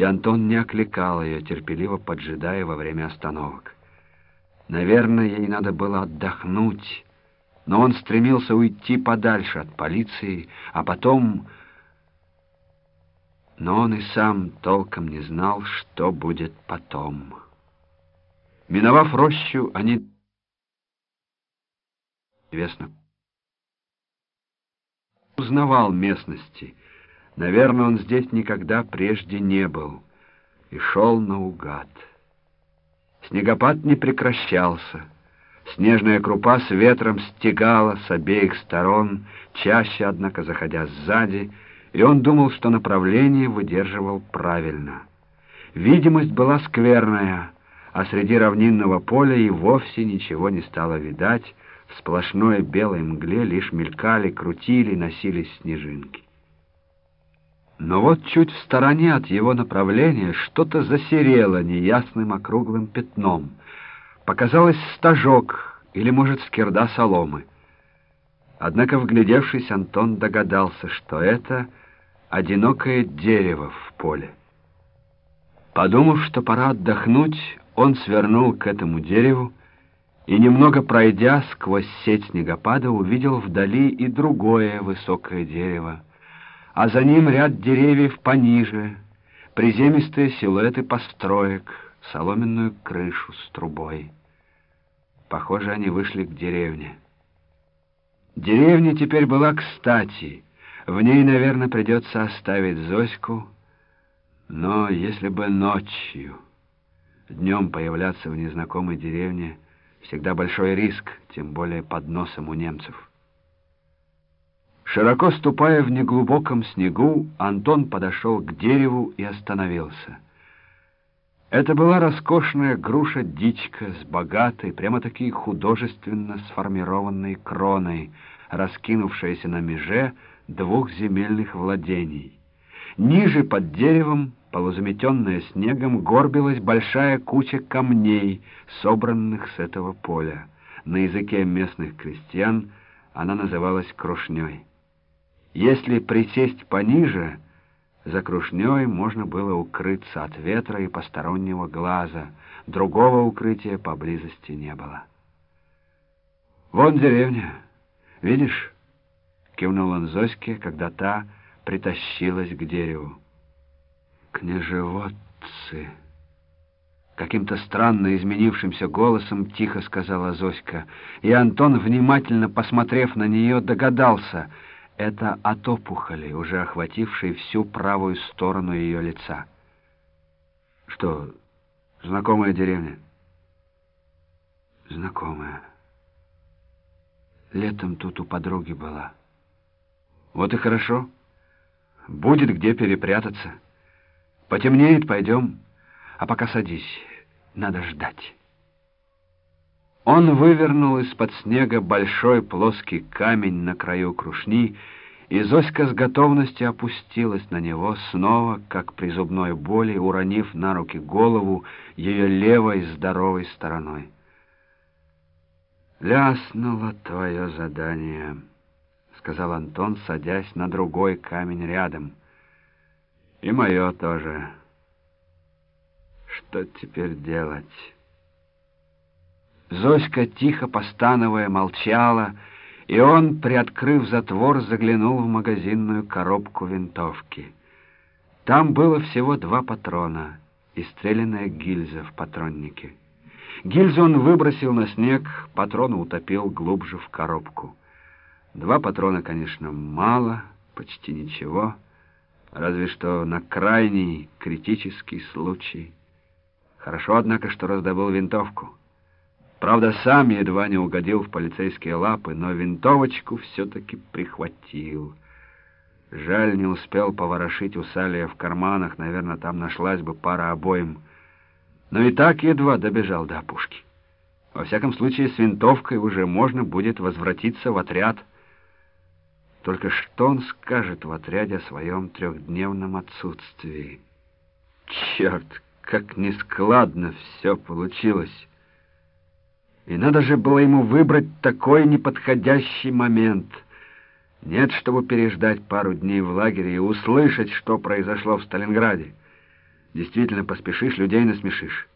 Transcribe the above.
и Антон не окликал ее, терпеливо поджидая во время остановок. Наверное, ей надо было отдохнуть, но он стремился уйти подальше от полиции, а потом... Но он и сам толком не знал, что будет потом. Миновав рощу, они... Известно. Узнавал местности. Наверное, он здесь никогда прежде не был. И шел наугад. Снегопад не прекращался. Снежная крупа с ветром стегала с обеих сторон, чаще, однако, заходя сзади, и он думал, что направление выдерживал правильно. Видимость была скверная — а среди равнинного поля и вовсе ничего не стало видать, в сплошной белой мгле лишь мелькали, крутили, носились снежинки. Но вот чуть в стороне от его направления что-то засерело неясным округлым пятном. Показалось стажок или, может, скирда соломы. Однако, вглядевшись, Антон догадался, что это одинокое дерево в поле. Подумав, что пора отдохнуть, он свернул к этому дереву и, немного пройдя сквозь сеть снегопада, увидел вдали и другое высокое дерево, а за ним ряд деревьев пониже, приземистые силуэты построек, соломенную крышу с трубой. Похоже, они вышли к деревне. Деревня теперь была кстати. В ней, наверное, придется оставить Зоську, но если бы ночью... Днем появляться в незнакомой деревне всегда большой риск, тем более под носом у немцев. Широко ступая в неглубоком снегу, Антон подошел к дереву и остановился. Это была роскошная груша-дичка с богатой, прямо-таки художественно сформированной кроной, раскинувшаяся на меже двух земельных владений. Ниже под деревом полузаметенная снегом, горбилась большая куча камней, собранных с этого поля. На языке местных крестьян она называлась крушней. Если присесть пониже, за крушней можно было укрыться от ветра и постороннего глаза, другого укрытия поблизости не было. «Вон деревня, видишь?» — кивнул он Зоське, когда та притащилась к дереву. «Княжеводцы!» Каким-то странно изменившимся голосом тихо сказала Зоська, и Антон, внимательно посмотрев на нее, догадался — это от опухоли, уже охватившей всю правую сторону ее лица. «Что, знакомая деревня?» «Знакомая. Летом тут у подруги была». «Вот и хорошо. Будет где перепрятаться». Потемнеет, пойдем. А пока садись, надо ждать. Он вывернул из-под снега большой плоский камень на краю крушни, и Зоська с готовностью опустилась на него, снова, как при зубной боли, уронив на руки голову ее левой здоровой стороной. «Ляснуло твое задание», — сказал Антон, садясь на другой камень рядом — и мое тоже. Что теперь делать? Зоська, тихо постановая, молчала, и он, приоткрыв затвор, заглянул в магазинную коробку винтовки. Там было всего два патрона и стрелянная гильза в патроннике. Гильзу он выбросил на снег, патрон утопил глубже в коробку. Два патрона, конечно, мало, почти ничего — разве что на крайний критический случай. Хорошо, однако, что раздобыл винтовку. Правда, сам едва не угодил в полицейские лапы, но винтовочку все-таки прихватил. Жаль, не успел поворошить у Салия в карманах, наверное, там нашлась бы пара обоим. Но и так едва добежал до опушки. Во всяком случае, с винтовкой уже можно будет возвратиться в отряд — только что он скажет в отряде о своем трехдневном отсутствии? Черт, как нескладно все получилось! И надо же было ему выбрать такой неподходящий момент. Нет, чтобы переждать пару дней в лагере и услышать, что произошло в Сталинграде. Действительно, поспешишь, людей насмешишь.